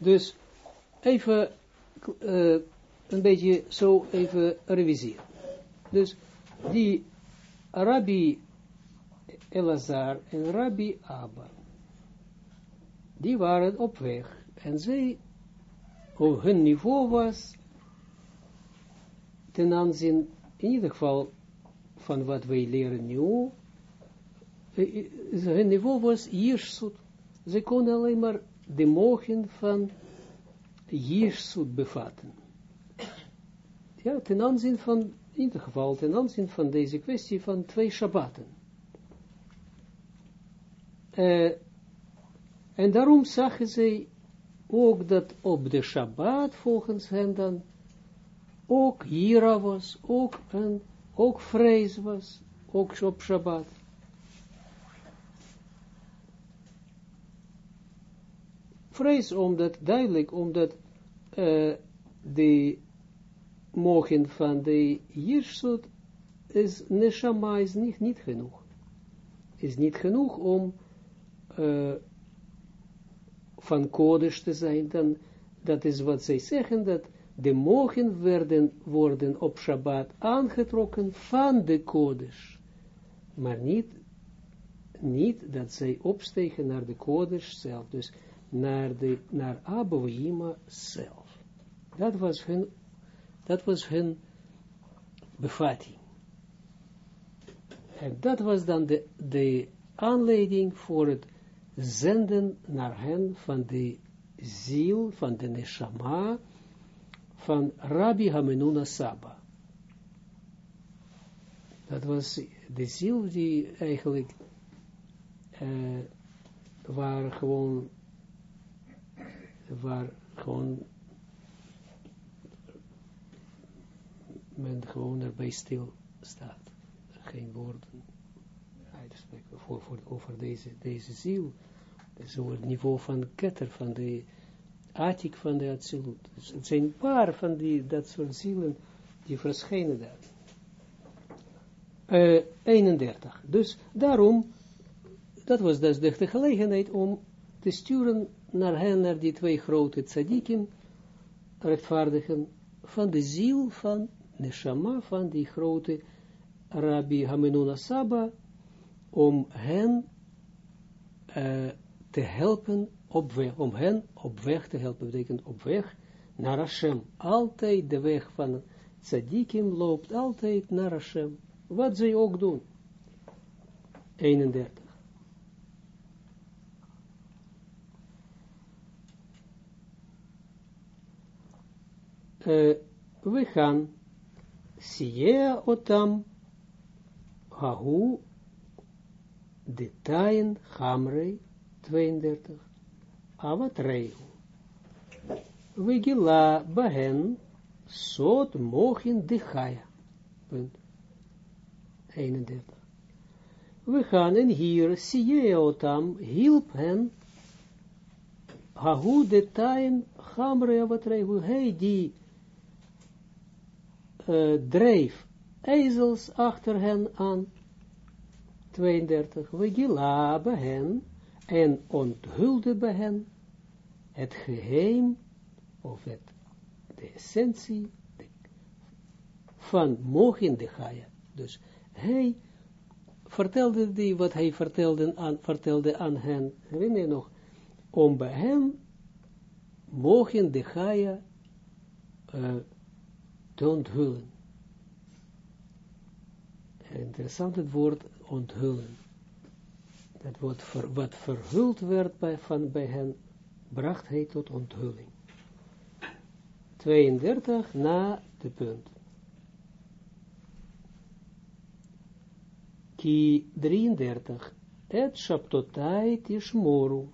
Dus even uh, een beetje zo even reviseren. Dus die Rabbi Elazar en Rabbi Abba, die waren op weg en zij, op hun niveau was, ten aanzien, in ieder geval van wat wij leren nu, eh, eh, hun niveau was Jirsut. Ze konden alleen maar de mogen van Jirsut bevatten. Ja, ten aanzien van, in ieder geval, ten aanzien van deze kwestie van twee Shabbaten. Uh, en daarom zagen zij ook dat op de Shabbat, volgens hen dan, ook Jira was, ook, een, ook vrees was, ook op Shabbat. Vrees omdat, duidelijk, omdat uh, de mogen van de Jirsut is neshama is niet, niet genoeg. Is niet genoeg om uh, van kodesh te zijn, dan, dat is wat zij zeggen, dat de mogen werden, worden op Shabbat aangetrokken van de kodesh, maar niet, niet dat zij opstegen naar de kodesh zelf, dus naar, de, naar Abouima zelf. Dat was hun, dat was hun bevatting. En dat was dan de, de aanleiding voor het zenden naar hen van de ziel, van de neshama, van Rabbi Hamenuna Saba. Dat was de ziel die eigenlijk uh, waar gewoon waar gewoon men gewoon erbij stil staat. Geen woorden uitspreken voor, voor, over deze, deze ziel. Zo het niveau van ketter, van de attic van de absolute. Dus het zijn een paar van die, dat soort zielen die verschijnen daar. Uh, 31. Dus daarom, dat was dus de gelegenheid om te sturen naar hen, naar die twee grote tzadikim, rechtvaardigen, van de ziel van Neshama, van die grote Rabbi Hamenuna Saba, om hen te helpen op weg, om hen op weg te helpen, betekent op weg naar Hashem. Altijd de weg van tzadikim loopt altijd naar Hashem. Wat zij ook doen. 31. Uh, we gaan siea otam hahu de tain hamrei 32 avatreihu we gila bahen sot mochin de punt 31 we gaan en hier siea otam hielp hen hahu de tain hamrei avatreihu hey die uh, dreef ezels achter hen aan, 32, we gila hen, en onthulde bij hen, het geheim, of het, de essentie, van mogen de Gaia. Dus hij vertelde die, wat hij vertelde aan, vertelde aan hen, herinner je nog, om bij hem mogen de Gaia uh, te onthullen. Interessant het woord onthullen. Dat ver, wat verhuld werd bij, van, bij hen, bracht hij tot onthulling. 32 na de punt. Ki 33. Et Shabtotai Tishmoru.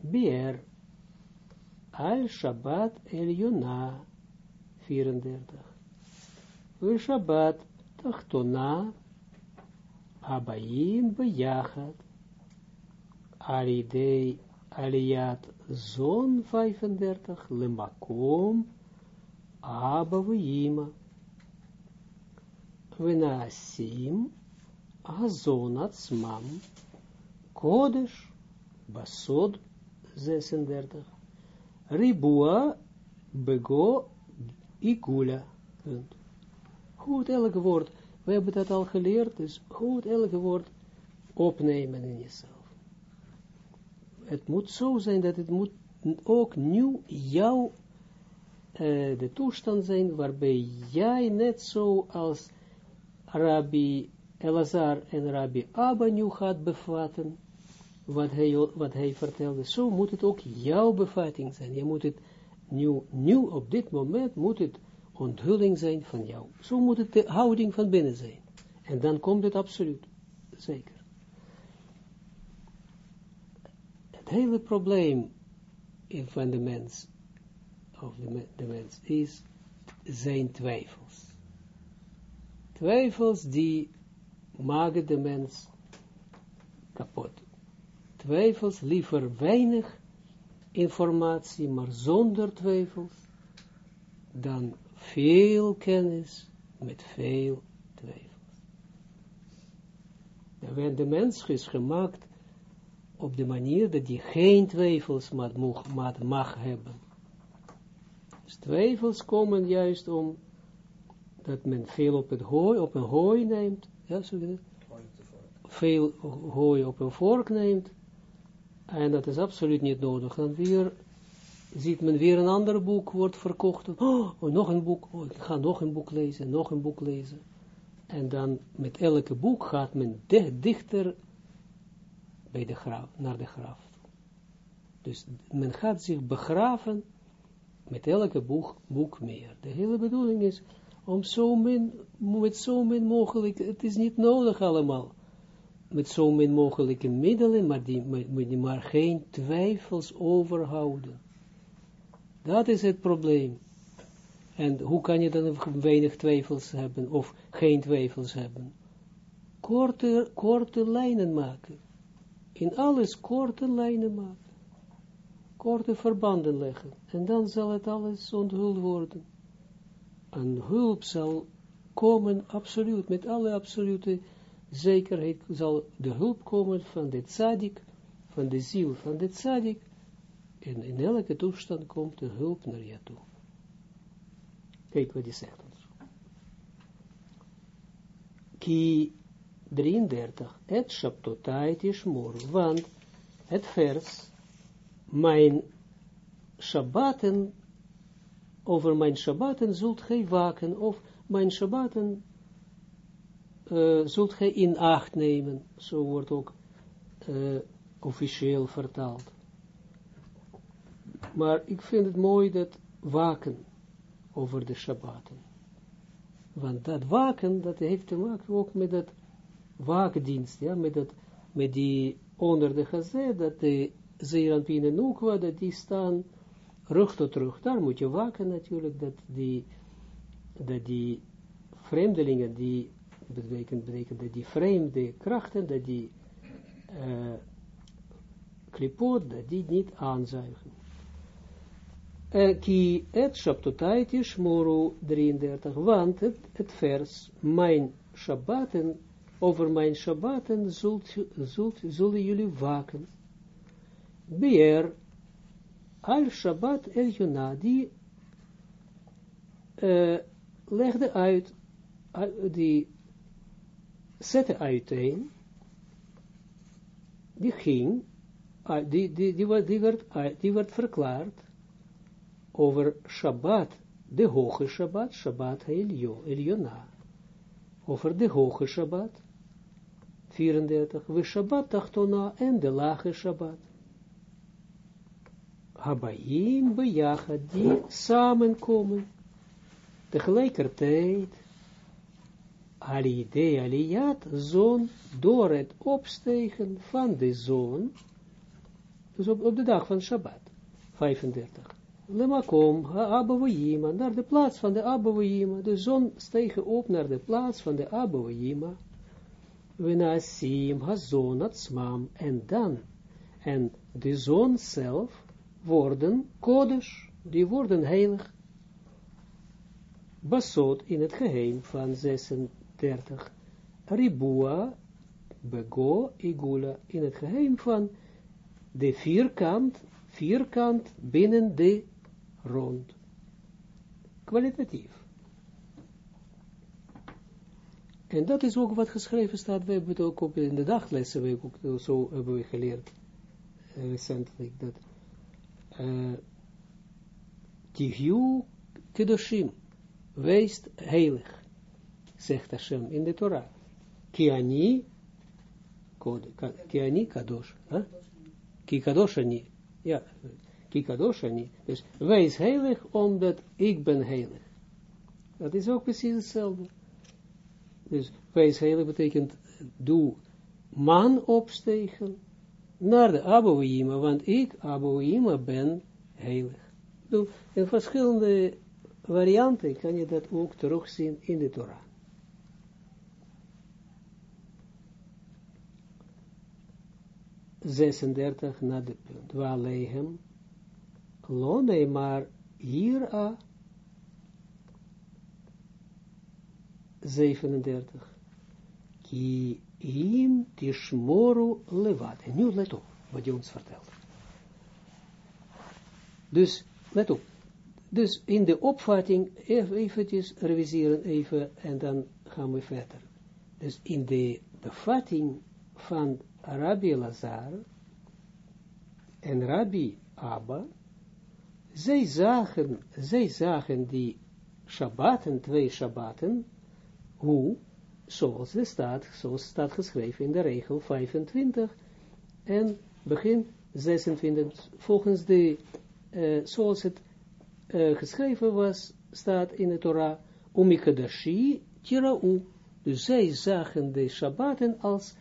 Bier. Al Shabbat El Yonah. 34. We Shabbat tachtona abayim bejachat aridei aliat zon 35 lemakom abavima venasim azon atzmam kodesh basod 36 Ribua bego igula. Goed, elke woord. We hebben dat al geleerd, dus goed, elke woord opnemen in jezelf. Het moet zo zijn dat het moet ook nu jouw uh, de toestand zijn waarbij jij net zo als Rabbi Elazar en Rabbi Abba nu gaat bevatten, wat hij, wat hij vertelde, zo moet het ook jouw bevatting zijn. Je moet het nu, op dit moment moet het onthulling zijn van jou. Zo moet het de houding van binnen zijn. En dan komt het absoluut. Zeker. Het hele probleem van de mens, of de mens, is zijn twijfels. Twijfels die maken de mens kapot. Twijfels, liever weinig informatie, maar zonder twijfels, dan veel kennis met veel twijfels. En de mens is gemaakt op de manier dat hij geen twijfels mag, mag hebben. Dus twijfels komen juist om dat men veel op, het hooi, op een hooi neemt, ja, zo veel hooi op een vork neemt, en dat is absoluut niet nodig. Dan weer ziet men weer een ander boek wordt verkocht. Oh, nog een boek. Oh, ik ga nog een boek lezen, nog een boek lezen. En dan met elke boek gaat men dichter bij de naar de graf. Dus men gaat zich begraven met elke boek, boek meer. De hele bedoeling is om zo min, met zo min mogelijk, het is niet nodig allemaal, met zo min mogelijke middelen, maar, die, maar, maar geen twijfels overhouden. Dat is het probleem. En hoe kan je dan weinig twijfels hebben, of geen twijfels hebben? Korte, korte lijnen maken. In alles korte lijnen maken. Korte verbanden leggen. En dan zal het alles onthuld worden. En hulp zal komen, absoluut, met alle absolute zekerheid zal de hulp komen van de tzadik, van de ziel van de tzadik, en in elke toestand komt de hulp naar je toe. Kijk wat hij zegt ons. Ki 33, het Shabtotait Ishmor, want het vers, mijn Shabbaten, over mijn Shabbaten zult gij waken, of mijn Shabbaten uh, zult gij in acht nemen, zo wordt ook uh, officieel vertaald. Maar ik vind het mooi dat waken over de Shabbaten. Want dat waken, dat heeft te maken ook met dat waakdienst, ja, met, dat, met die onder de gezet, dat de Zeeranpien en Nukwa, dat die staan rug tot rug. Daar moet je waken natuurlijk, dat die, dat die vreemdelingen, die betekent, betekent dat die vreemde krachten, dat die uh, klipot, dat die niet aanzuigen. Ki et Shabtotait Ishmoru 33, want het, het vers, mijn Shabbaten, over mijn Shabbaten zult, zult, zullen jullie waken. Beer al Shabbat el Yona, die uh, legde uit, uh, die zette uiteen, die ging, uh, die, die, die, werd, die, werd, die werd verklaard, over Shabbat, de hoge Shabbat, Shabbat Eliona. Over de hoge Shabbat, 34, we Shabbat tachtona en de lage Shabbat. Habayim bejacha, die samenkomen, tegelijkertijd, alide aliyat, zon, door het opstegen van de zon, dus op, op de dag van Shabbat, 35 lemakom ha-abavayima, naar de plaats van de abavayima. De zon stegen op naar de plaats van de abavayima. Venasim hazon atzmam. En dan, en de zon zelf worden kodesh, die worden heilig. Basot in het geheim van 36. Ribua, bego, igula, in het geheim van de vierkant vierkant binnen de rond. Kwalitatief. En dat is ook wat geschreven staat, we hebben het ook op in de daglessen, we ook, zo hebben we geleerd, uh, recentelijk, dat uh, Kedoshim, wees heilig, zegt Hashem in de Torah. Kiani, Kiani Kadosh, huh? Ki Kadosh Ani, ja, Ki Kadosh Ani, dus wees heilig, omdat ik ben heilig. Dat is ook precies hetzelfde. Dus wees heilig betekent, doe man opstegen naar de Abouima, want ik, Abouima, ben heilig. Dus in verschillende varianten kan je dat ook terugzien in de Torah. Zesendertig na de punt. Waar lehem, lo maar hier a 37. Ki im tishmoru levat. En nu let op wat je ons vertelt. Dus, let op. Dus in de opvatting, even eventjes reviseren even en dan gaan we verder. Dus in de bevatting van Rabbi Lazar en Rabbi Abba, zij zagen, zij zagen die Shabbaten, twee Shabbaten, hoe, zoals het staat, zoals staat geschreven in de regel 25 en begin 26, volgens de, zoals het geschreven was, staat in de Torah, Umikadashi tira'u, dus zij zagen de Shabbaten als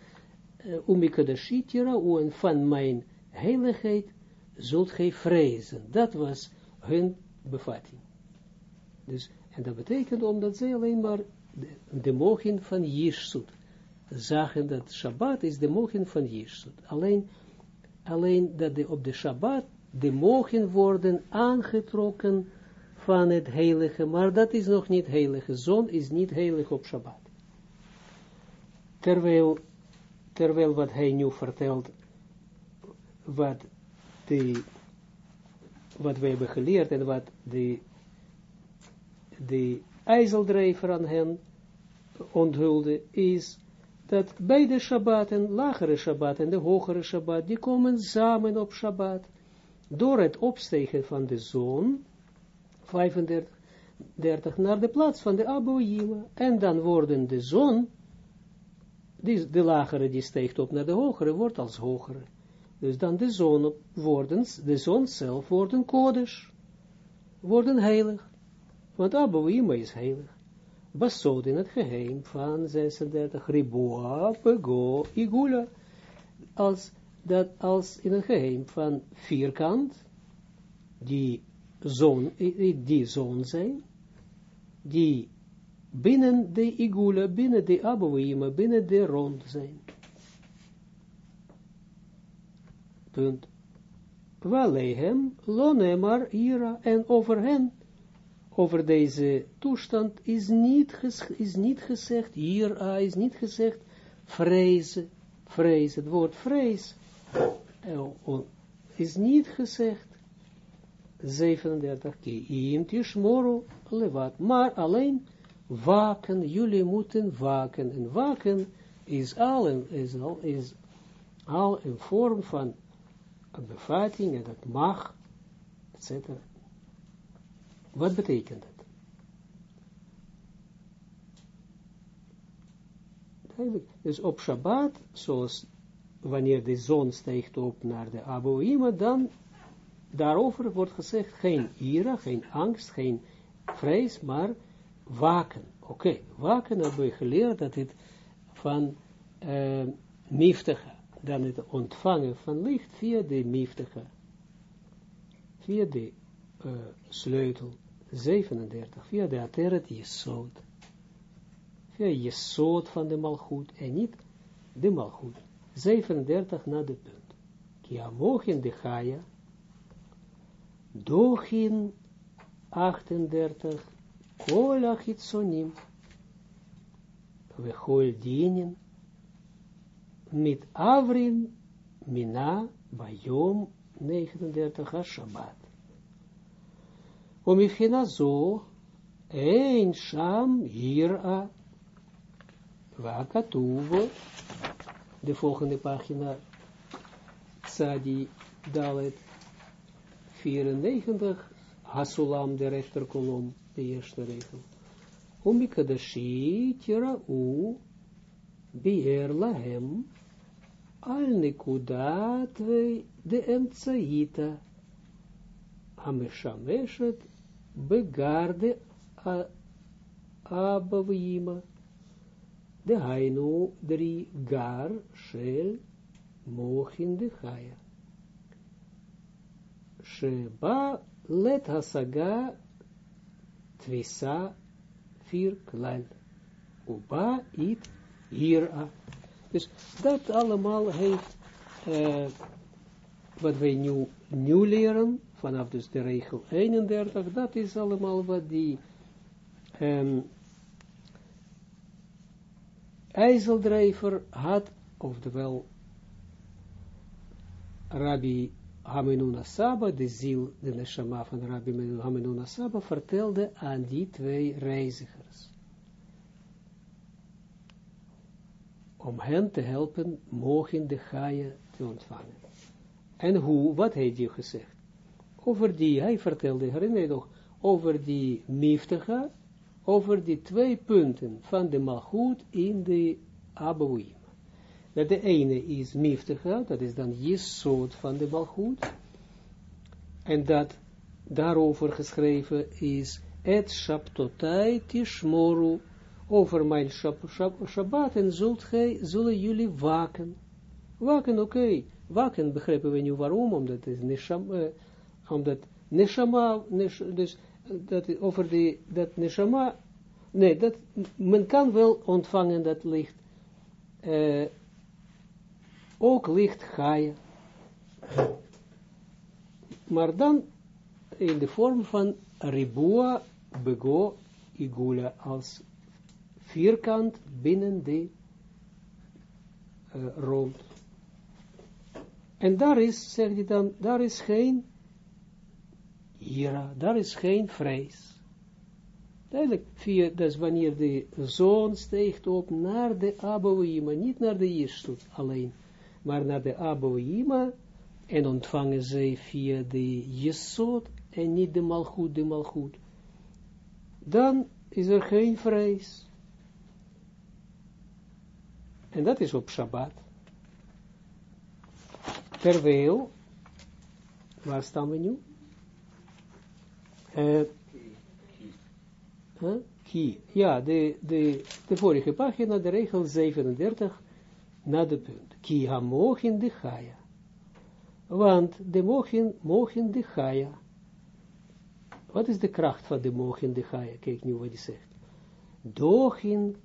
uh, Umikadashi tira'u, en van mijn heiligheid zult gij vrezen. Dat was hun bevatting. Dus, en dat betekent omdat zij alleen maar de, de mogen van Jirsut. Zagen dat Shabbat is de mogen van Jirsut. Alleen, alleen dat de, op de Shabbat de mogen worden aangetrokken van het heilige, maar dat is nog niet heilige. Zon is niet heilig op Shabbat. Terwijl, terwijl wat hij nu vertelt, wat, de, wat we hebben geleerd en wat de, de ijzeldrijver aan hen onthulde, is dat beide Shabbaten, lagere Shabbat en de hogere Shabbat, die komen samen op Shabbat, door het opstegen van de zon, 35, 30, naar de plaats van de Aboïma, en dan worden de zon, de lagere die steekt op naar de hogere, wordt als hogere. Dus dan de zon worden, de zon zelf worden kodesh, worden heilig. Want Abouima is heilig. Basod in het geheim van 36 Riboa, Pego, Igula. Als, dat als in het geheim van vierkant, die zon, die zon zijn, die binnen de Igula, binnen de Abouima, binnen de rond zijn. Punt. Walehem, lonemar, ira, en over hen over deze toestand is niet, is niet gezegd, hier ah, is niet gezegd, vrezen, vrees, het woord vrees, uh, is niet gezegd, 37 keer, im tishmoru levat, maar alleen waken, jullie moeten waken, en waken is al een, is al, is al een vorm van bevatting, en dat mag, etc. Wat betekent dat? Dus op Shabbat, zoals wanneer de zon stijgt op naar de Aboïma, dan daarover wordt gezegd geen ira, geen angst, geen vrees, maar waken. Oké, waken hebben we geleerd dat het van uh, miftige, dan het ontvangen van licht via de miftige, via de uh, sleutel 37, via de ateret jesod, via jesod van de malgoed, en niet de malgoed, 37 na de punt. Kia mogen de Gaia, dochin 38, kol achitsonim, vechol dienen, mit avrin mina bayom 39 ha-shabbat. Om ifgina zo, een sham hira, wakatuvo, de volgende pagina, Sadi Dalet 94, Hasulam, de rechterkolom, de eerste regel. Umbikadashi tira'u bier lahem al nekudat de emtsaita amishameshet begarde abavima de hainu dri gar shel mochin de haya sheba let hasaga tvisa vier klal. Uba it hira. Dus dat allemaal heeft uh, wat wij nu, nu leren, vanaf dus de regel 31, dat is allemaal wat die um, ijzeldrijver had, oftewel Rabbi Hamenuna Saba, de ziel, de neshama van Rabbi Hamenuna Saba, vertelde aan die twee reizigers. Om hen te helpen, mogen de gaaien te ontvangen. En hoe, wat heeft hij gezegd? Over die, hij vertelde, herinner je nog, over die miftige, over die twee punten van de malgoed in de Abouim. Dat de ene is miftige, dat is dan Jesod van de malgoed, en dat daarover geschreven is et Shabtotai Tishmoru, over mijn shab, shab, Shabbat, en zult gij, zullen jullie waken. Waken, oké. Okay. Waken begrijpen we nu waarom, omdat het neshama, uh, omdat neshama, nesh, dus dat over die, dat neshama, nee, dat, men kan wel ontvangen dat licht, uh, ook licht gaaien, maar dan in de vorm van ribua, bego, igula, als vierkant binnen de uh, rond. En daar is, zegt hij dan, daar is geen ira, daar is geen vrees. Duidelijk, via, dus wanneer de zon steekt op naar de Abouima, niet naar de Jirsut alleen, maar naar de Abouima, en ontvangen zij via de Jesod, en niet de Malchut, de Malchut. Dan is er geen vrees. En dat is op Shabbat. Terwijl, waar staan we nu? Uh, huh? Ki. Ja, de, de, de vorige pagina, de regel 37, na de punt. Ki ha mogen de chaya. Want de mogen, mogen de chaya. Wat is de kracht van de mogen de chaya? Kijk nu wat hij zegt. Dochin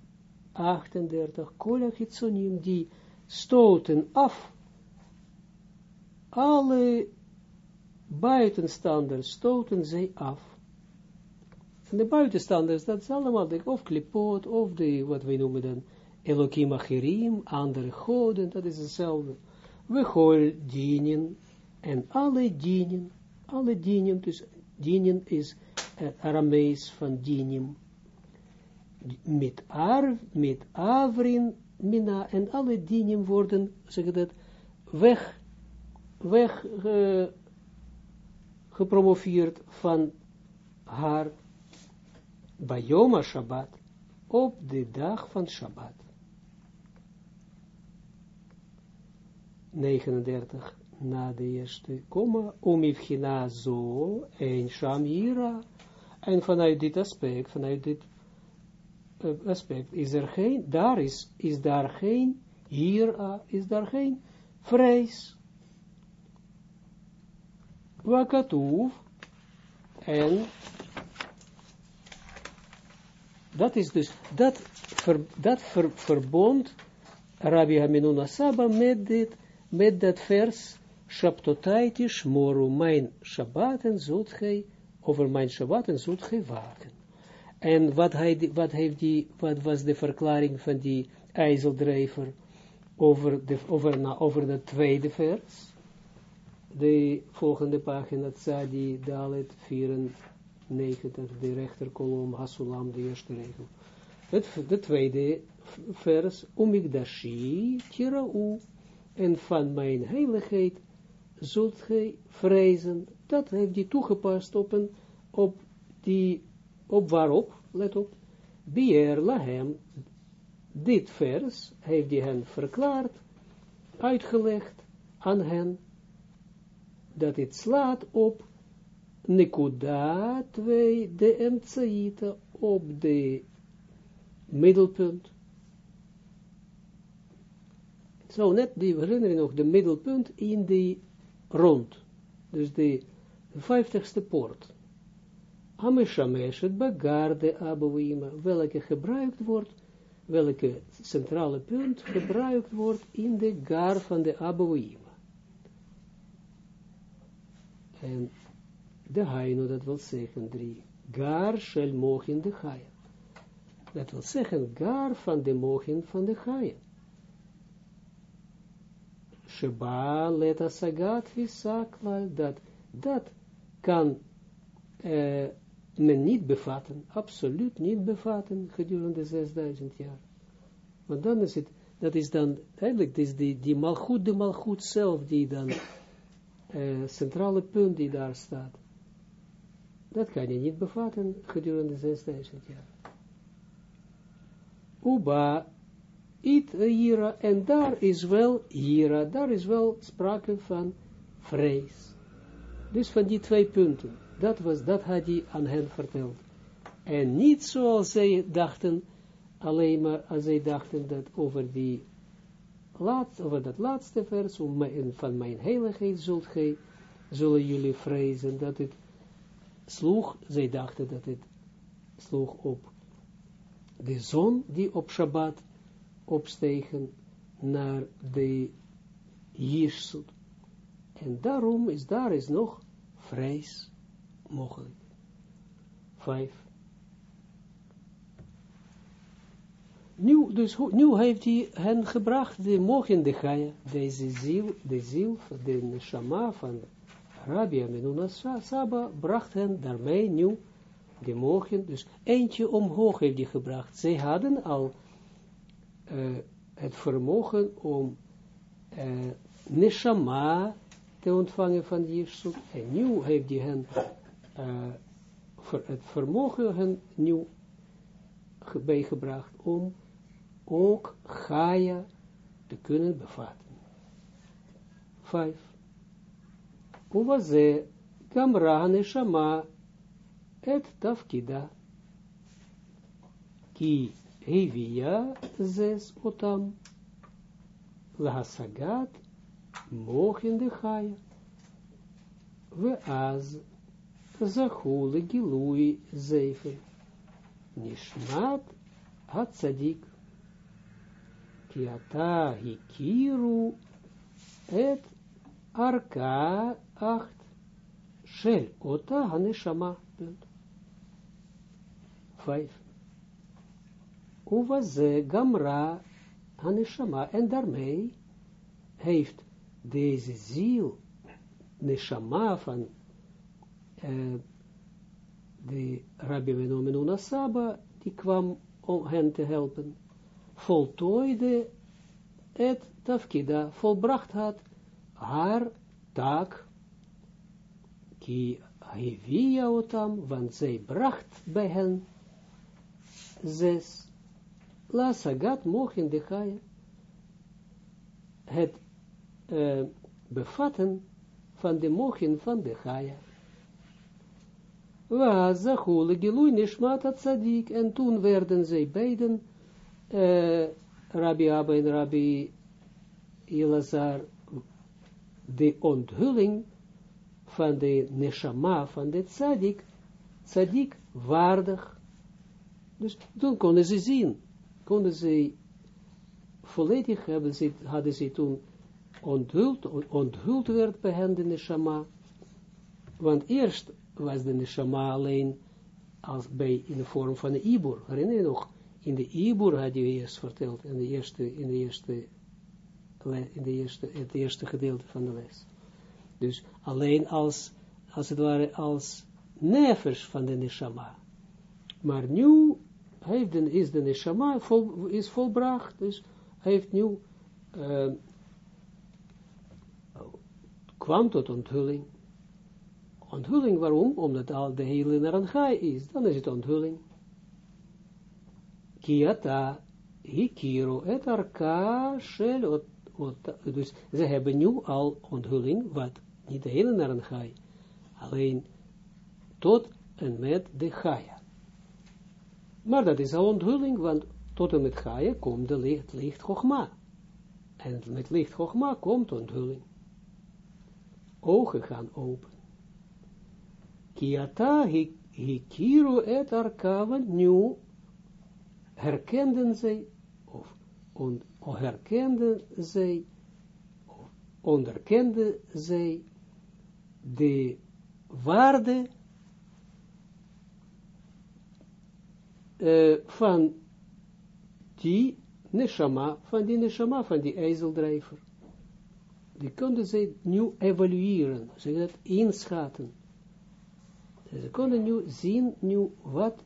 38, kola hitsonim, die stoten af alle buitenstanders stoten zij af. En de buitenstanders, dat is allemaal de, of klipot, of de, wat wij noemen dan, Elohim Acherim, andere goden, dat is hetzelfde. We gooien dienen, en alle dienen, alle dienen, dus dienen is het Aramees van dienen, met, ar, met avrin, mina, en alle dienen worden, zeg dat, weg weg uh, gepromoveerd van haar Bayoma Shabbat op de dag van Shabbat. 39 na de eerste komma, omifchina zo, en shamira, en vanuit dit aspect, vanuit dit uh, aspect, is er geen, daar is, is daar geen, hier is daar geen vrees, wakatuv, en dat is dus, dat, dat ver, verbond Rabbi Haminuna Saba met dit, met dat vers, Shabtotaiti Shmoru, mijn Shabbaten zult gij, over mijn Shabbaten zult gij waken. En wat, hij, wat, heeft die, wat was de verklaring van die ijzeldrijver over, de, over, na, over de tweede vers? de volgende pagina, Tzadi, Dalet, 94, de rechterkolom, Hasulam, de eerste regel. Het, de tweede vers, Umigdashi, Tirau, en van mijn heiligheid zult gij vrezen. Dat heeft hij toegepast op, een, op die, op waarop, let op, Bier Lahem, dit vers heeft hij hen verklaard, uitgelegd aan hen, dat het slaat op Nekuda 2, de Emtsaita, op de middelpunt. Zo net, die herinneren nog, de middelpunt in die rond. Dus de vijftigste poort. Ameshameshet bagarde abouima, welke gebruikt wordt, welke centrale punt gebruikt wordt in de gar van de abouima. En de haino, dat wil zeggen drie. Gar shel mochin de chaya. Dat wil zeggen gar van de mochin van de chaya. Sheba leta sagat visaklal, dat, dat kan men niet bevatten, absoluut niet bevatten gedurende 6000 jaar. Want dan is het, dat is dan, eigenlijk is die, die malgoed, de malgoed zelf, die dan, uh, centrale punt die daar staat, dat kan je niet bevatten gedurende 6000 jaar. Uba it hira, en daar is wel hira, daar is wel sprake van vrees. Dus van die twee punten, dat, was, dat had hij aan hen verteld. En niet zoals zij dachten, alleen maar als zij dachten dat over die laatste, over dat laatste vers, van mijn heiligheid zult gij, zullen jullie vrezen, dat het sloeg, zij dachten dat het sloeg op de zon die op Shabbat opstegen naar de Jirsut. En daarom is daar is nog vrees mogelijk. Vijf. Nu, dus, nu heeft hij hen gebracht, de Gaia, deze ziel, de ziel, de neshama van Rabbi Amenuna Saba, bracht hen daarmee nu, de mogen, dus eentje omhoog heeft hij gebracht. Zij hadden al uh, het vermogen om uh, te ontvangen van Jirsut. En nu heeft hij hen ver, het vermogen hen nieuw bijgebracht om ook Gaia te kunnen bevatten. Vijf. Uwaze gamra neshama et tafkida. Ki Hevia zes otam, lahasagat, mochin de chaya, we az, zachule gilui zeife, nishmat hatzadik, ki ata hikiru et arka acht, shel ota haneshama, vijf. Uwaze gamra haneshama. En daarmee heeft deze ziel, neshama van uh, de Rabbi Menomenuna Saba, die kwam om hen te helpen, voltooide het tafkida, volbracht had haar taak, ki hevia otam, want zij bracht bij hen zes La sagat mogen de Chaya. Het uh, bevatten van de mogen van de Chaya. Wa zachule gilui nishmat tzadik. En toen werden zij beiden, uh, Rabbi Abba en Rabbi Elazar, de onthulling van de neshama van de tzadik, tzadik waardig. Dus toen konden ze zien konden ze volledig hebben, ze, hadden ze toen onthuld, onthuld werd bij hen de neshama, want eerst was de neshama alleen als bij, in de vorm van een ibor, herinner je nog, in de ibor had je eerst verteld, in de eerste, in de eerste, in de eerste, het eerste gedeelte van de les. Dus alleen als, als het ware, als nevers van de neshama. Maar nu heeft is de neshama is volbracht, dus heeft nu uh, kwam tot onthulling. Onthulling, waarom? Omdat al de hele narangai is, dan is het onthulling. Kiata, hikiro, et arka, shel, dus ze hebben nu al onthulling, wat niet de hele narangai, alleen tot en met de Gaia. Maar dat is al onthulling, want tot en met Gaia komt de licht, licht Chogma. En met licht Chogma komt onthulling. Ogen gaan open. Kiata hikiru et arka, want nu herkenden zij, of herkenden zij, of onderkenden zij de waarde uh, van die neshama, van die neshama, van die ijzeldrijver. Die konden ze nu evalueren, ze dat inschatten. Ze konden nu zien, nu wat,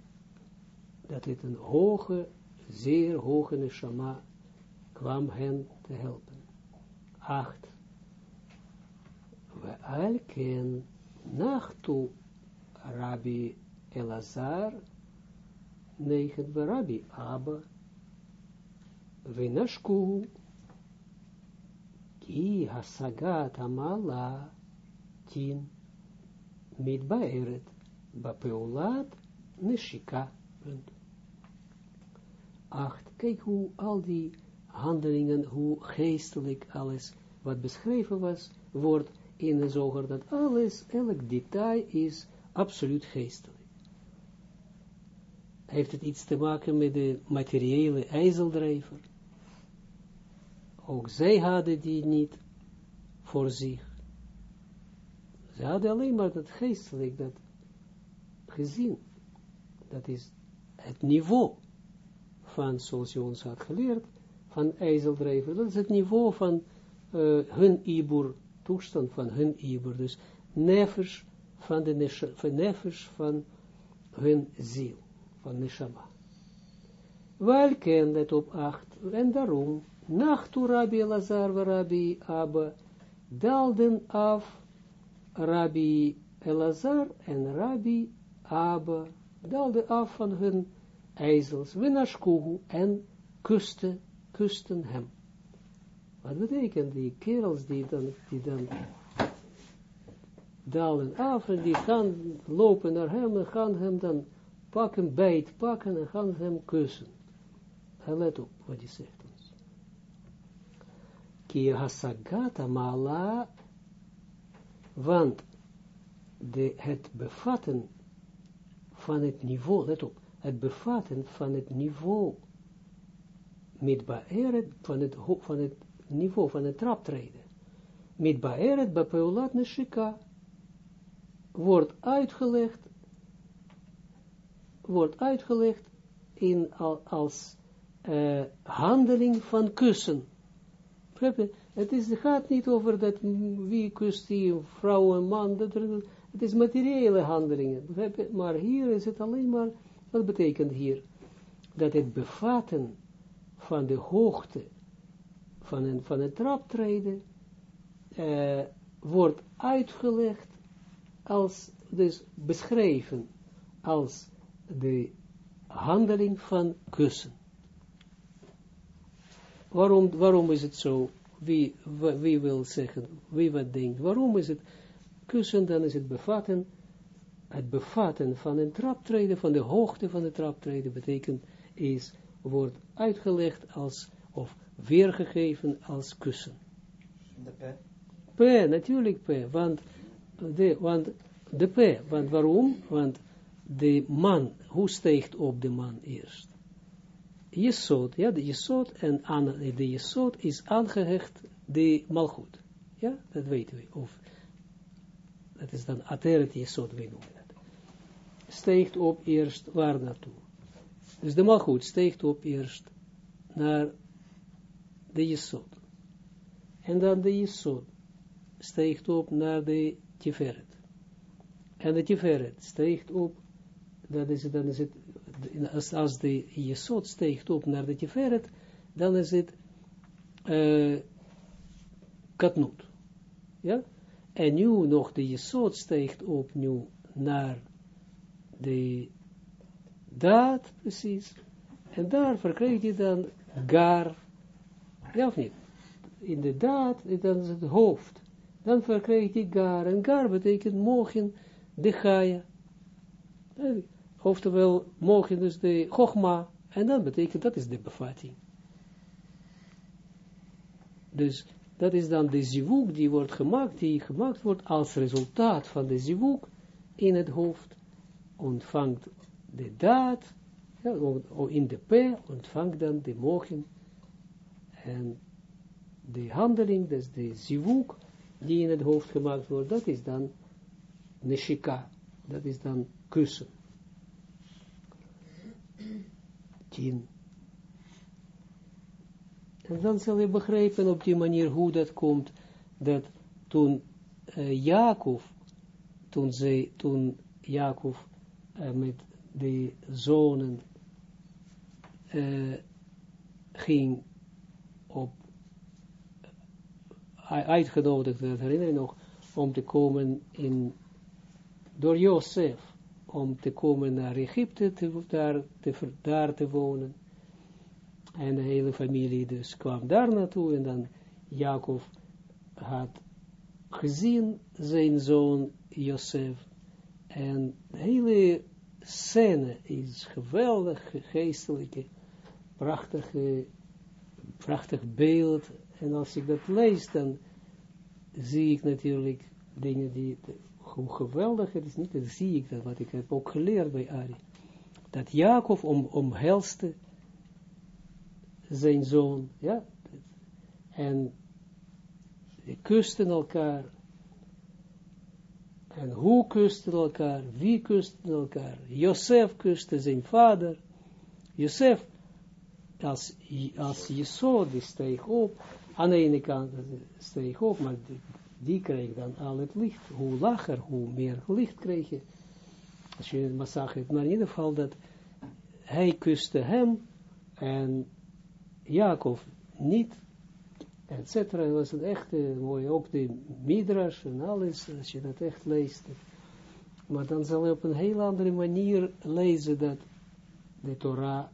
dat het een hoge, zeer hoge neshama kwam hen te helpen. Acht. We alken nachtu Rabbi Elazar 9, Rabbi Abba, Venashku, Ki Hasagat Amala, Tin, Midbaeret, Bapeulat, Neshika. Acht, kijk hoe al die handelingen, hoe geestelijk alles wat beschreven was, wordt in de zoger, dat alles, elk detail is absoluut geestelijk heeft het iets te maken met de materiële ijzeldrijver. Ook zij hadden die niet voor zich. Ze hadden alleen maar dat geestelijk, dat gezien. Dat is het niveau van, zoals je ons had geleerd, van ijzeldrijver. Dat is het niveau van uh, hun ibur, toestand van hun ibur. Dus nevers van de nevers van hun ziel van Neshama. Welken, let op acht, en daarom, nachtu Rabbi Elazar Rabbi Abba, dalden af Rabbi Elazar en Rabbi Abba, dalden af van hun ijzels, winashkuhu, en kusten, kusten hem. Wat betekent die kerels die dan, die dan dalen af en die gaan lopen naar hem en gaan hem dan pakken, bijt pakken en gaan hem kussen. En let op wat hij zegt ons. Mala, want de, het bevatten van het niveau, let op, het bevatten van het niveau met baeret, van het, van het niveau van het traptreden, met baeret, bepeulat neshika, wordt uitgelegd wordt uitgelegd in, als uh, handeling van kussen. Het is, gaat niet over dat wie kust die vrouw en man, dat, het is materiële handelingen. Maar hier is het alleen maar, wat betekent hier? Dat het bevatten van de hoogte van een, van een traptreden uh, wordt uitgelegd als, dus beschreven als de handeling van kussen. Waarom, waarom is het zo? Wie, wie wil zeggen, wie wat denkt, waarom is het kussen, dan is het bevatten, het bevatten van een traptreden, van de hoogte van de traptreden, betekent, is, wordt uitgelegd als, of weergegeven als kussen. De P? P, natuurlijk P, want de, want de P, want waarom? Want de man, hoe steekt op de man eerst? Jesod, ja, de Jesod en aan de Jesod is aangehecht de malgoed. Ja, dat weten we. Of, dat is dan ateret Jesod, we noemen dat. Steekt op eerst waar naartoe. Dus de malgoed steekt op eerst naar de Jesod. En dan de Jesod steekt op naar de Tiferet. En de Tiferet steekt op, dat is, dan is het, als, de Jesod steekt op naar de Tiferet, dan is het uh. Ja? En nu nog de Jesod steekt op nu naar de daad, precies. En daar verkrijg je dan gar, ja of niet? In de daad, dan is het hoofd. Dan verkrijg je gar. En gar betekent mogen de Gaia. Oftewel, mogen dus de Chogma. En dan betekent, dat is de bevatting. Dus dat is dan de zivuk die wordt gemaakt, die gemaakt wordt als resultaat van de zivuk in het hoofd. Ontvangt de daad, ja, in de P ontvangt dan de mogen en de handeling, dus de zivuk, die in het hoofd gemaakt wordt, dat is dan neshika, dat is dan kussen. En dan zal je begrijpen op die manier hoe dat komt, dat toen uh, Jacob, toen, zij, toen Jacob met de zonen uh, ging op uitgenodigd, dat herinner je nog, om te komen in, door Jozef, om te komen naar Egypte, te, daar, te, daar te wonen. En de hele familie dus kwam daar naartoe en dan Jacob had gezien zijn zoon Jozef. En de hele scène is geweldig geestelijke, prachtige, prachtig beeld. En als ik dat lees, dan zie ik natuurlijk dingen die, hoe geweldig het is, niet, dan zie ik dat, wat ik heb ook geleerd bij Ari. Dat Jacob om, omhelste zijn zoon, ja, en kusten elkaar, en hoe kusten elkaar, wie kusten elkaar, Josef kuste zijn vader, Josef, als, als Jesod, die steeg op, aan de ene kant steeg op, maar die, kreeg dan al het licht, hoe lager, hoe meer licht kreeg je, als je het maar zag, maar in ieder geval dat hij kuste hem, en Jacob niet, et cetera, was het echt uh, mooi, ook de midrash en alles, als je dat echt leest. Maar dan zal je op een heel andere manier lezen dat de Torah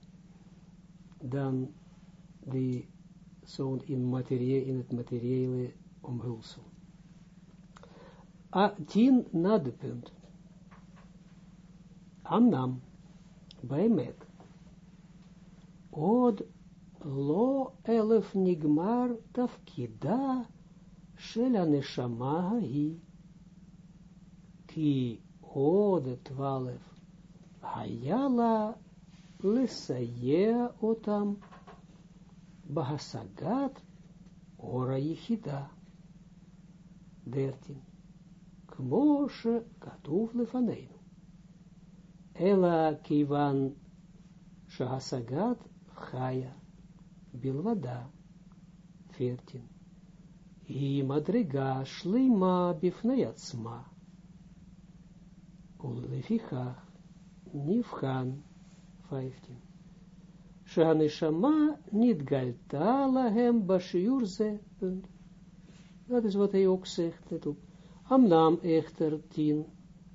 dan die zo'n in, materie, in het materiële omhulsel a, tien na. Amnam, bij met. Od lo elef nigmar tafkida shel aneshama hi. Ki od twaalf hayala lesaye otam bahasagat ora yichida. Dertien. Kmoshe katuv lefaneinu. Ela kivan shahasagat chaya. Bilvada. Veertien. I madriga shlima bifneyatsma. Ulefichach. Nifhan. Vijftien. Shaneshama niet galta lahem bashiur ze. Dat is wat hij ook zegt. Amnam echter tien.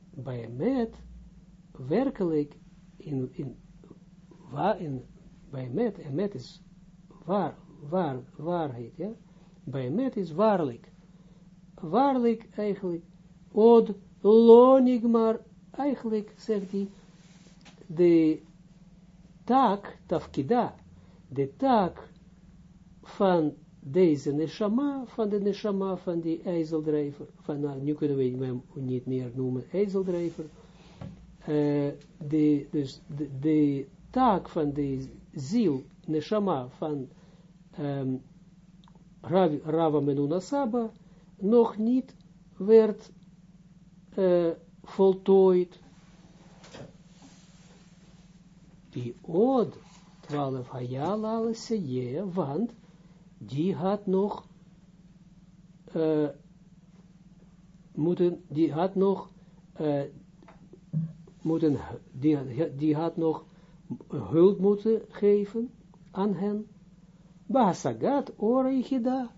Bij met. Werkelijk. In, in, waar, in, bij met. En met is waar, waar, waarheid, ja. Bij met is waarlijk. Waarlijk eigenlijk, od lonig, maar eigenlijk zegt hij, de taak, tafkida, de taak van deze neshama, van de neshama van die ijzeldrijver, van, nou, nu kunnen we hem niet meer noemen ijzeldrijver, uh, de, dus de, de taak van de ziel, neshama van um, Rav, Rava Menuna Saba nog niet werd uh, voltooid. Die od 12 hayala je, want die had nog uh, moeten, die had nog, uh, moeten, die, die had nog hulp moeten geven aan hen. Basagat ora yichida,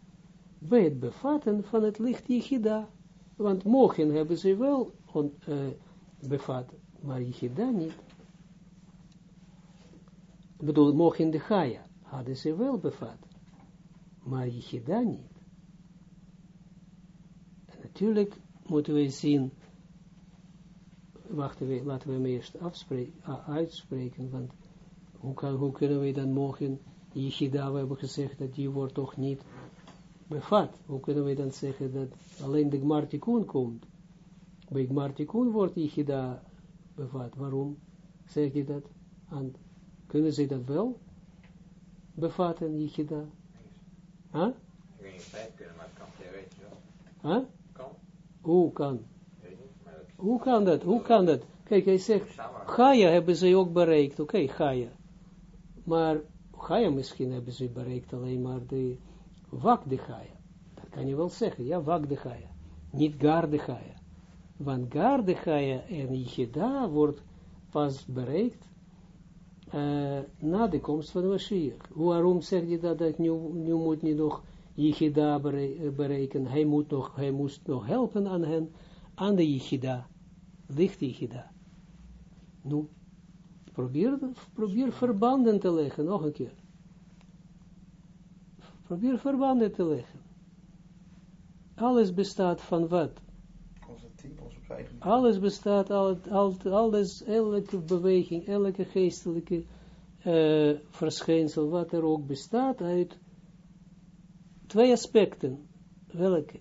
bij het bevatten van het licht yichida. Want mogen hebben ze wel on, uh, bevat, maar yichida niet. Ik bedoel, mogen de Gaia hadden ze wel bevat, maar yichida niet. En natuurlijk moeten we zien, wachten we, laten we hem eerst uitspreken, want hoe, kan, hoe kunnen we dan mogen, Yichida, we hebben gezegd dat die wordt toch niet bevat. Hoe kunnen we dan zeggen dat alleen de Gmartikun komt? Bij Gmartikun wordt Yichida bevat. Waarom zeg je dat? En kunnen ze dat wel bevatten, Yichida? Huh? Ik weet niet of kunnen, maar het kan theoretisch wel. Huh? Kan. Hoe kan? Hoe kan dat? Hoe kan dat? Kijk, hij zegt, Gaia hebben ze ook bereikt. Oké, okay, Gaia. Maar Gaia misschien hebben ze bereikt alleen maar de wak de Gaia. Dat kan je wel zeggen, ja, wak de Gaia. Niet gar de Gaia. Want gar de Gaia en Yichida wordt pas bereikt na de komst van de Mashiach. Waarom zeg je dat, dat nu, nu moet niet nog Yichida bereiken, hij moet nog, hij moest nog helpen aan hen, aan de Yichida, licht Yichida. Nu, probeer, probeer verbanden te leggen, nog een keer. Probeer verbanden te leggen. Alles bestaat van wat? Alles bestaat, al, al, alles, elke beweging, elke geestelijke uh, verschijnsel, wat er ook bestaat, uit twee aspecten. Welke?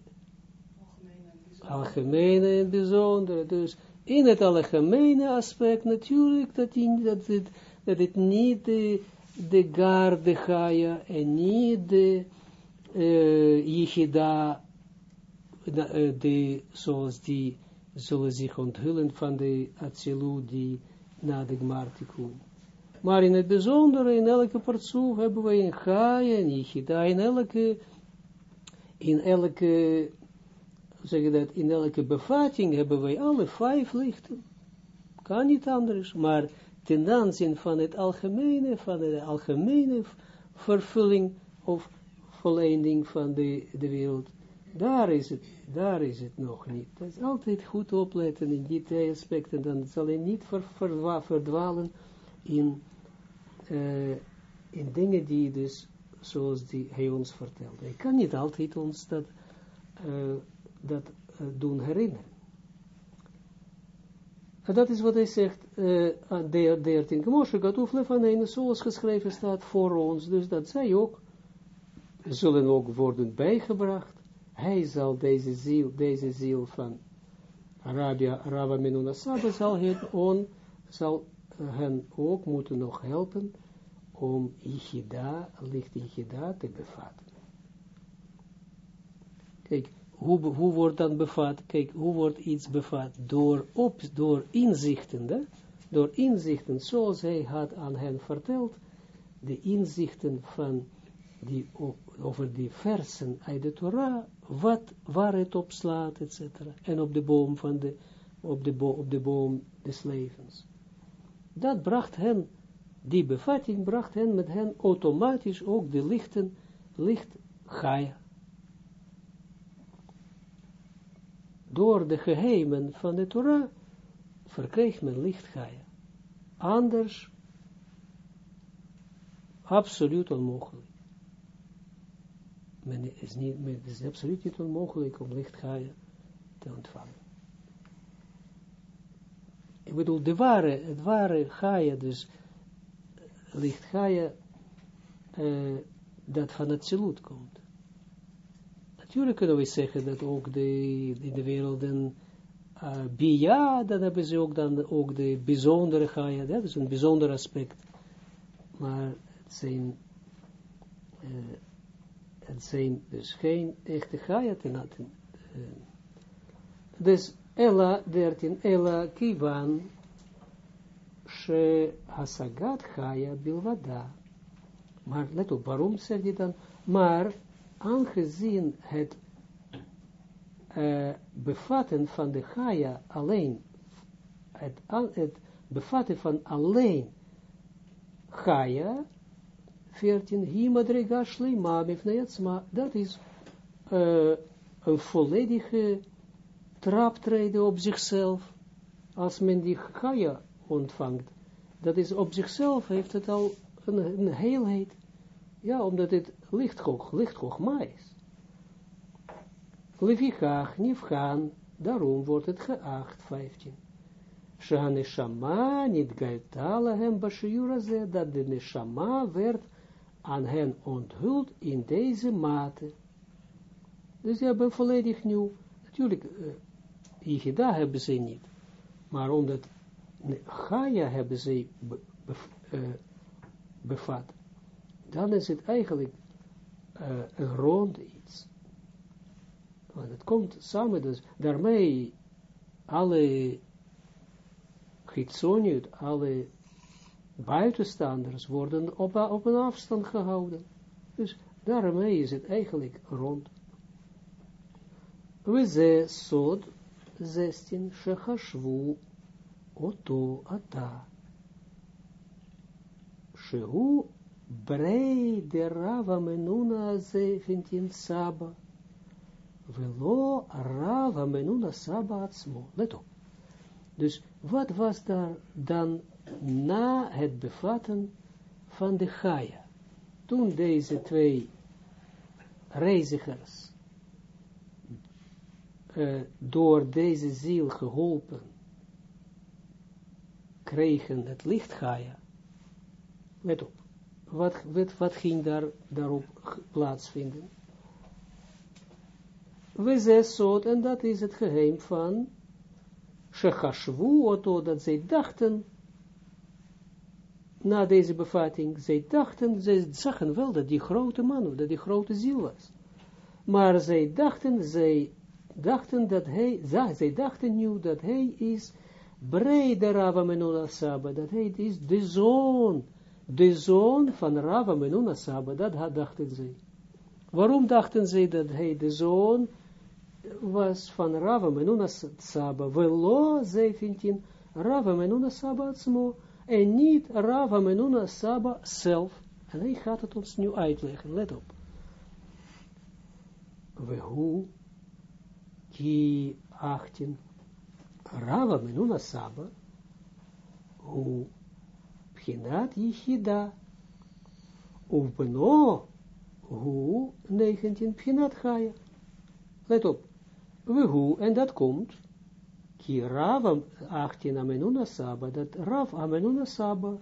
Algemene en bijzondere. Dus in het algemene aspect natuurlijk dat, in, dat, het, dat het niet de, de garde Gaia en niet de uh, Yichida, de, de, zoals die zullen zich onthullen van de Atsilu die na de Gmartikun. Maar in het bijzondere, in elke partsoef hebben we een Gaia en Yichida, in elke, in elke, zeg dat, in elke bevatting hebben wij alle vijf lichten. Kan niet anders, maar ten aanzien van het algemene, van de algemene vervulling of volleinding van de, de wereld, daar is het, daar is het nog niet. Dat is altijd goed opletten in die twee aspecten, dan zal hij niet ver, verdwalen in, uh, in dingen die dus, zoals die hij ons vertelde. Hij kan niet altijd ons dat, uh, dat uh, doen herinneren. En dat is wat hij zegt, aan de 13. Moshe Gatuf Lefanein, zoals geschreven staat voor ons, dus dat zij ook, zullen ook worden bijgebracht hij zal deze ziel, deze ziel van Arabia, Rava Menuna zal, het on, zal hen ook moeten nog helpen om Ichida, licht Ichida te bevatten. Kijk, hoe, hoe wordt dan bevat? Kijk, hoe wordt iets bevat? Door, op, door inzichten, door inzichten, zoals hij had aan hen verteld, de inzichten van die, over die versen uit de Torah, wat, waar het op slaat, etc. En op de boom van de, op de, bo op de boom des levens. Dat bracht hen, die bevatting bracht hen met hen automatisch ook de lichten, licht Gaia. Door de geheimen van de Torah verkreeg men licht Gaia. Anders absoluut onmogelijk men is niet, het is absoluut niet onmogelijk om licht Gaia te ontvangen. Ik bedoel, de ware, het ware Gaia, dus licht uh, dat van het Zilut komt. Natuurlijk kunnen we zeggen dat ook de, in de wereld een uh, Bia, dan hebben ze ook dan ook de bijzondere Gaia, dat is een bijzonder aspect. Maar het zijn uh, het zijn dus geen echte Gaia ten uh, Dus Ella 13, Ella kivan she hasagat Gaia bilvada. Maar let op, waarom zegt hij dan? Maar aangezien het uh, bevatten van de Gaia alleen, het, het bevatten van alleen Gaia, 14, Himadrega Shlema Mifneetsma, dat is uh, een volledige traptreden op zichzelf, als men die Gaia ontvangt. Dat is op zichzelf, heeft het al een, een heelheid. Ja, omdat het lichthoog, lichthoogma is. Levichach, nifgaan, daarom wordt het geacht, 15. Shane Shama niet galtala hem dat de neshama werd aan hen onthuld in deze mate. Dus ze hebben volledig nieuw, natuurlijk, uh, hebben ze niet, maar omdat Gaia hebben ze uh, bevat, dan is het eigenlijk uh, een rond iets. Want het komt samen, dus daarmee alle gitzoniut, alle buitenstaanders worden op, op een afstand gehouden. Dus daarmee is het eigenlijk rond. We ze sod 16 shechashvu oto ata. Shehu brei menuna 17 saba. Velo rava menuna saba atzmo. Let op. Dus wat was daar dan na het bevatten van de Gaia? Toen deze twee reizigers uh, door deze ziel geholpen kregen het licht Gaia. Let op. Wat, wat, wat ging daar, daarop plaatsvinden? We zesot, en dat is het geheim van Shechashvu, dat zij dachten, na deze bevatting, zij dachten, zij zagen wel dat die grote man, dat die grote ziel was. Maar zij dachten, zij dachten dat hij, zij dachten nu dat hij is breder Rava Menuna Saba, dat hij is de zoon, de zoon van Rava Menuna Saba, dat dachten zij. Waarom dachten zij dat hij de zoon was van Rava Menuna Saba, velo 17, Rava Menuna Saba atzmo, en niet Rava Menuna Saba zelf. En hij gaat het ons nu uitleggen, let op. We hoe, ki 18, Rava Menuna Saba, hoe, Pchinat Yichida, of Beno, hoe, 19, Pchinat Chaya. Let op, hoe, en dat komt, ki Rav 18 Amenuna Saba, dat Rav Amenuna Saba,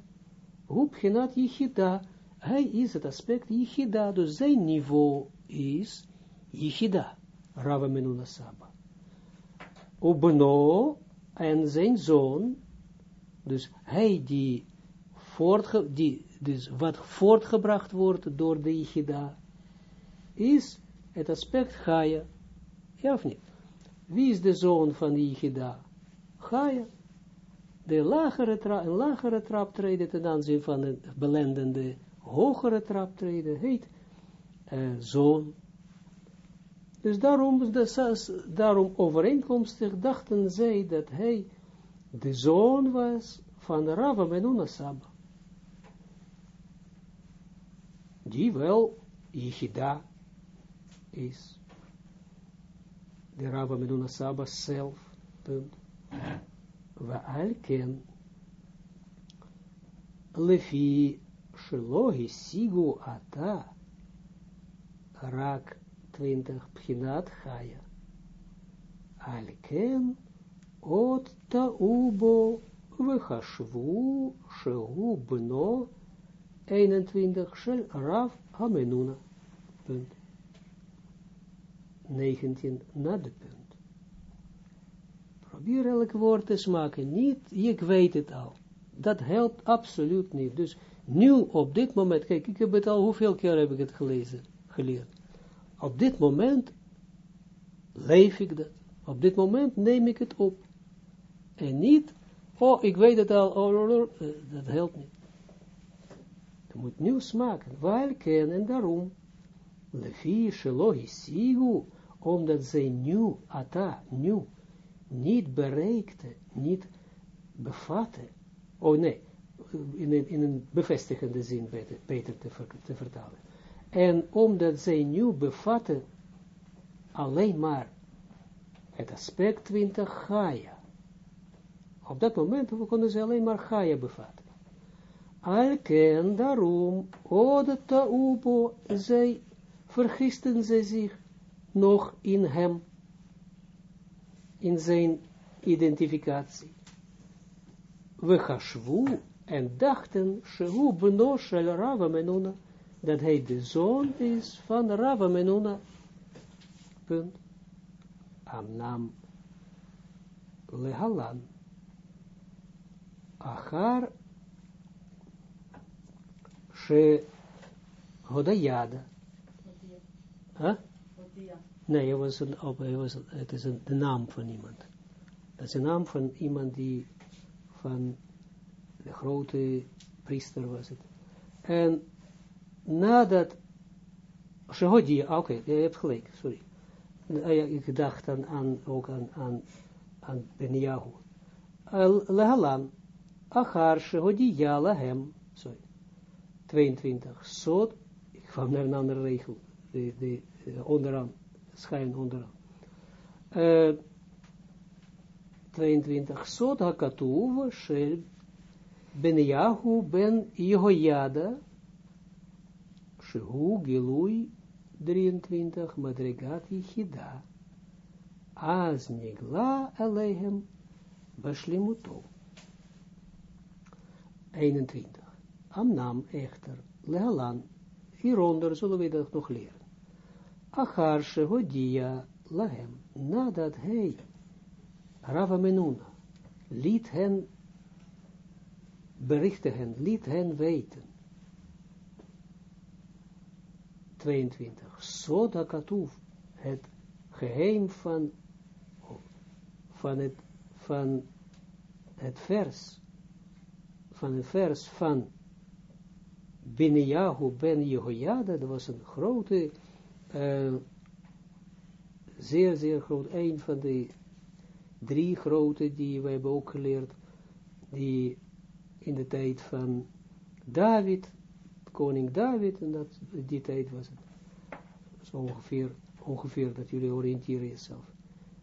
hoe pchinat Yichida, hij is het aspect Yichida, dus zijn niveau is Yichida, Rav Amenuna Saba. Ubeno, en zijn zoon, dus hij die, dus wat voortgebracht wordt door de Yichida, is het aspect Chaya, ja of niet? Wie is de zoon van die Yichida? Gaia. De lagere, tra een lagere traptreden ten aanzien van de belendende hogere traptreden heet uh, zoon. Dus daarom, daarom overeenkomstig dachten zij dat hij de zoon was van Rava Menuna Saba. Die wel Yichida is de Rabba Meduna Saba zelf, punt. Alken, lefi shelohi sigu ata, rak 20 pchinat chaya. Alken, ot ubo vechashvu, shehu bno, 21 shel Rav Hamenuna. Punt. 19 na de punt. Probeer elk woord te smaken. Niet, ik weet het al. Dat helpt absoluut niet. Dus nu, op dit moment, kijk, ik heb het al, hoeveel keer heb ik het gelezen, geleerd. Op dit moment leef ik dat. Op dit moment neem ik het op. En niet, oh, ik weet het al, oh, oh, oh, eh, dat helpt niet. Je moet nieuw smaken, kennen en daarom. Lefi, shelohi, sigu, omdat zij nu, ata, nu, niet bereikte, niet bevatte, oh nee, in een, in bevestigende zin beter, te, vertalen. En omdat zij nu bevatten alleen maar het aspect 20 Gaia. Op dat moment konden ze alleen maar Gaia bevatten. Alken daarom, ode taubo, zij vergisten ze zich nog in hem, in zijn identificatie. We gashvu en dachten, shehu beno shel Rava Menuna, dat hij de zoon is van Rava Menuna. Punt. Amnam lehalan. Achar she hodayada. Huh? Nee, was een, het, was, het is de naam van iemand. Dat is de naam van iemand die van de grote priester was het. En nadat, Shehodia, oké, okay, je hebt gelijk, sorry. Ik dacht aan, aan, ook aan, aan, aan Benyahu. Lehalan, Achar Shehodia Lahem, sorry, 22, Sod, ik kwam naar een andere regel, de, de, de onderaan, schijn onderaan. Uh, 22, Sod HaKatuv, Shel Benyahu ben Jehoiada, Shehu Gilui 23, Madrigat Yichida, Az Nigla Alehem Bashlimuto. 21. Amnam echter, Lehalan, hieronder zullen we dat nog leren. Achar Shehodia Lahem, nadat hij, Rava Menuna, liet hen berichten hen, liet hen weten. 22. Soda Katuf, het geheim van, van, het, van het vers, van het vers van Beniyahu ben Jehoiada, dat was een grote, uh, zeer, zeer groot, een van de drie grote die we hebben ook geleerd, die in de tijd van David, koning David, en dat, die tijd was het. Zo ongeveer, ongeveer dat jullie oriënteren jezelf.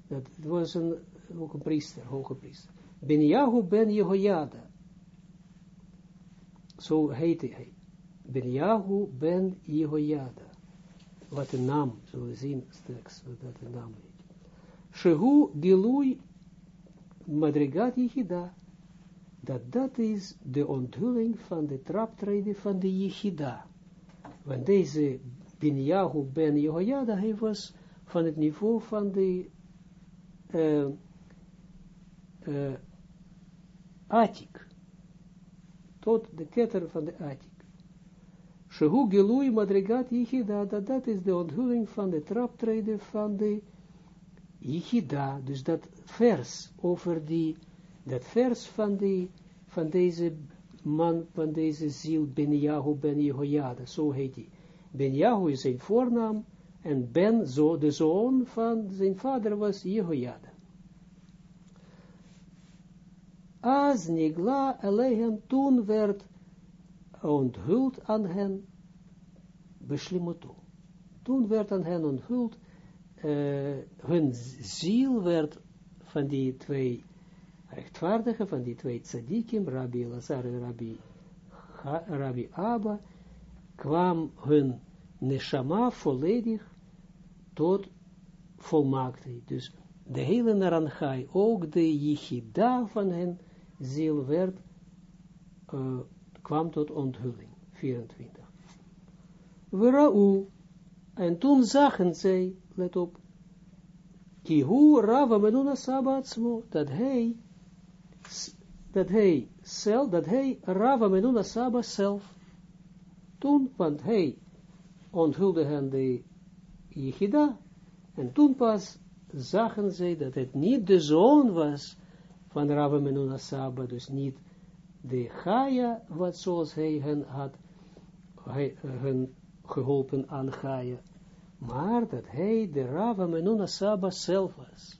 Dat het was een, ook een priester, hoge priester. Ben Yahu ben Jehoiada. Zo heette hij. Ben Yahu ben Jehoiada. Wat een naam, zullen we zien straks, wat een naam heet. Shehu Gilui Madrigat Yichida dat dat is de onthulling van de traptreden van de Yechida. Want deze Binyahu ben Jehoiada, hij was van het niveau van de uh, uh, Atik, tot de ketter van de Atik. Shehu Gelui Madrigat Yichida, dat dat is de onthulling van de traptreden van de Yichida, dus dat vers over die dat vers van, die, van deze man, van deze ziel, Ben Ben Jehoiada, zo heet hij. Ben is zijn voornaam, en Ben, zo, de zoon van zijn vader was Jehoiada. Als Nigla werd onthuld aan hen, beslimoto. Toen werd aan hen onthuld, uh, hun ziel werd van die twee rechtvaardige van die twee tzadikim, Rabbi Lazar en Rabbi, Rabbi Abba, kwam hun neshama volledig tot volmaaktheid. Dus de hele Naranchai, ook de yichida van hen ziel werd, uh, kwam tot onthulling. 24. Verau, en toen zagen zij, let op, Kihu Rava Menuna Sabatsmo, dat hij dat hij zelf, dat hij Rava Menuna Saba zelf, toen, want hij onthulde hen de Yichida, en toen pas zagen zij dat het niet de zoon was van Rava Menuna Saba, dus niet de Gaia, wat zoals hij hen had, hij, hen geholpen aan Gaia, maar dat hij de Rava Menuna Saba zelf was.